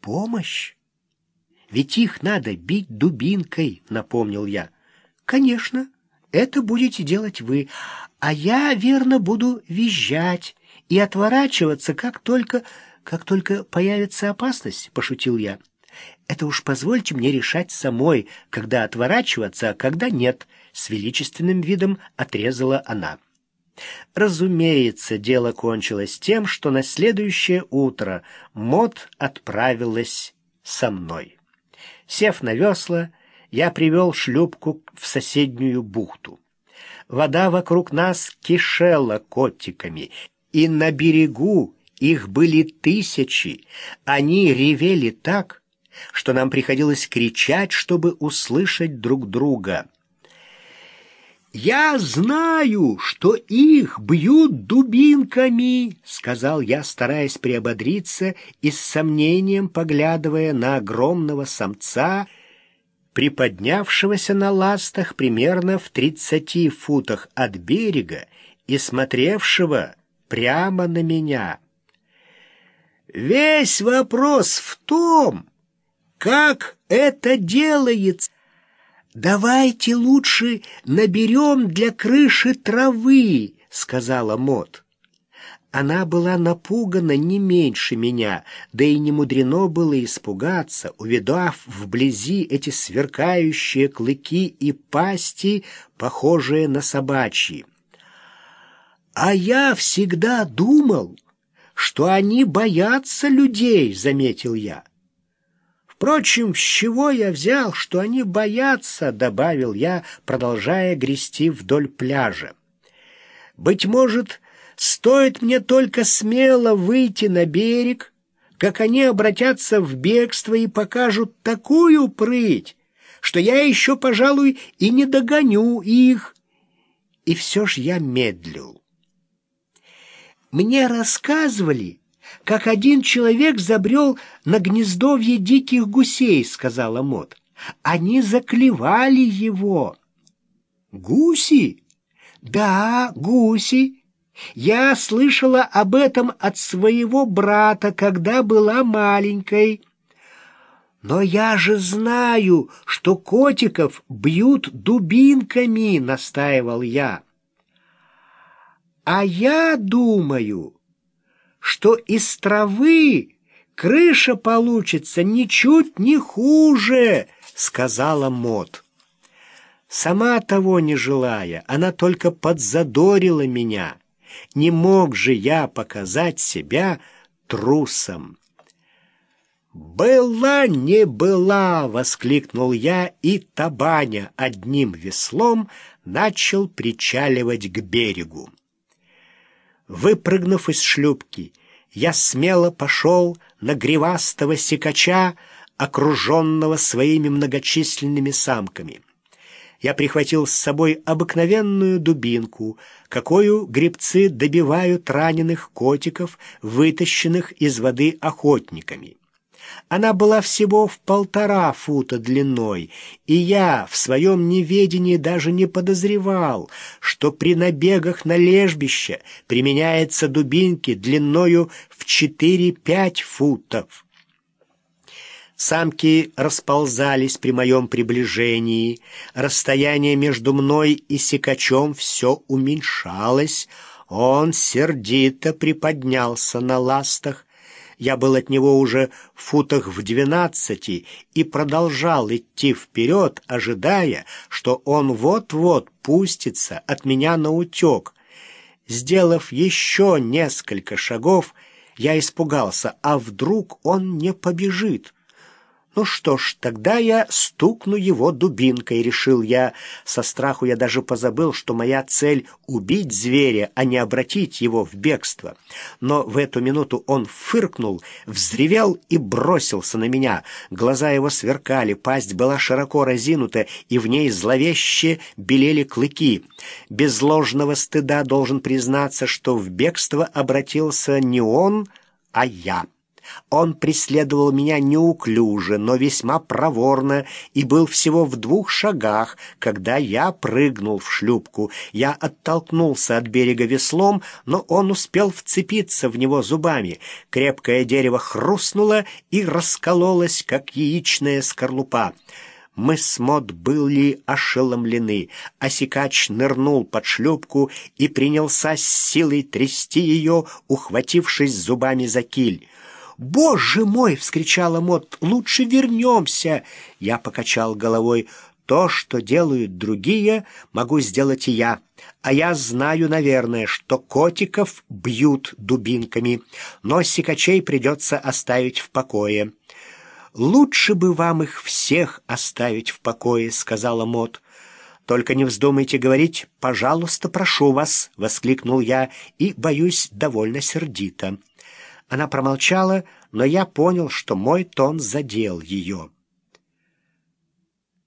помощь? Ведь их надо бить дубинкой, напомнил я. Конечно, это будете делать вы, а я, верно, буду визжать и отворачиваться, как только, как только появится опасность, пошутил я. Это уж позвольте мне решать самой, когда отворачиваться, а когда нет, с величественным видом отрезала она. Разумеется, дело кончилось тем, что на следующее утро Мот отправилась со мной. Сев на весла, я привел шлюпку в соседнюю бухту. Вода вокруг нас кишела котиками, и на берегу их были тысячи. Они ревели так, что нам приходилось кричать, чтобы услышать друг друга. «Я знаю, что их бьют дубинками», — сказал я, стараясь приободриться и с сомнением поглядывая на огромного самца, приподнявшегося на ластах примерно в тридцати футах от берега и смотревшего прямо на меня. «Весь вопрос в том, как это делается». «Давайте лучше наберем для крыши травы», — сказала Мот. Она была напугана не меньше меня, да и не мудрено было испугаться, увидав вблизи эти сверкающие клыки и пасти, похожие на собачьи. «А я всегда думал, что они боятся людей», — заметил я. Впрочем, с чего я взял, что они боятся, добавил я, продолжая грести вдоль пляжа. Быть может, стоит мне только смело выйти на берег, как они обратятся в бегство и покажут такую прыть, что я еще, пожалуй, и не догоню их. И все ж я медлил. Мне рассказывали, как один человек забрел на гнездовье диких гусей, — сказала Мот. Они заклевали его. Гуси? Да, гуси. Я слышала об этом от своего брата, когда была маленькой. Но я же знаю, что котиков бьют дубинками, — настаивал я. А я думаю что из травы крыша получится ничуть не хуже, сказала Мот. Сама того не желая, она только подзадорила меня. Не мог же я показать себя трусом. «Была не была!» — воскликнул я, и Табаня одним веслом начал причаливать к берегу. Выпрыгнув из шлюпки, я смело пошел на гривастого секача, окруженного своими многочисленными самками. Я прихватил с собой обыкновенную дубинку, какую гребцы добивают раненых котиков, вытащенных из воды охотниками. Она была всего в полтора фута длиной, и я в своем неведении даже не подозревал, что при набегах на лежбище применяется дубинки длиною в четыре-пять футов. Самки расползались при моем приближении, расстояние между мной и секачом все уменьшалось, он сердито приподнялся на ластах, я был от него уже в футах в двенадцати и продолжал идти вперед, ожидая, что он вот-вот пустится от меня на утек. Сделав еще несколько шагов, я испугался, а вдруг он не побежит. Ну что ж, тогда я стукну его дубинкой, решил я. Со страху я даже позабыл, что моя цель — убить зверя, а не обратить его в бегство. Но в эту минуту он фыркнул, взревел и бросился на меня. Глаза его сверкали, пасть была широко разинута, и в ней зловеще белели клыки. Без ложного стыда должен признаться, что в бегство обратился не он, а я. Он преследовал меня неуклюже, но весьма проворно и был всего в двух шагах, когда я прыгнул в шлюпку. Я оттолкнулся от берега веслом, но он успел вцепиться в него зубами. Крепкое дерево хрустнуло и раскололось, как яичная скорлупа. Мы с Мод были ошеломлены. Осикач нырнул под шлюпку и принялся с силой трясти ее, ухватившись зубами за киль. «Боже мой!» — вскричала Мод. «Лучше вернемся!» Я покачал головой. «То, что делают другие, могу сделать и я. А я знаю, наверное, что котиков бьют дубинками, но сикачей придется оставить в покое». «Лучше бы вам их всех оставить в покое», — сказала Мот. «Только не вздумайте говорить «пожалуйста, прошу вас», — воскликнул я и, боюсь, довольно сердито. Она промолчала, но я понял, что мой тон задел ее.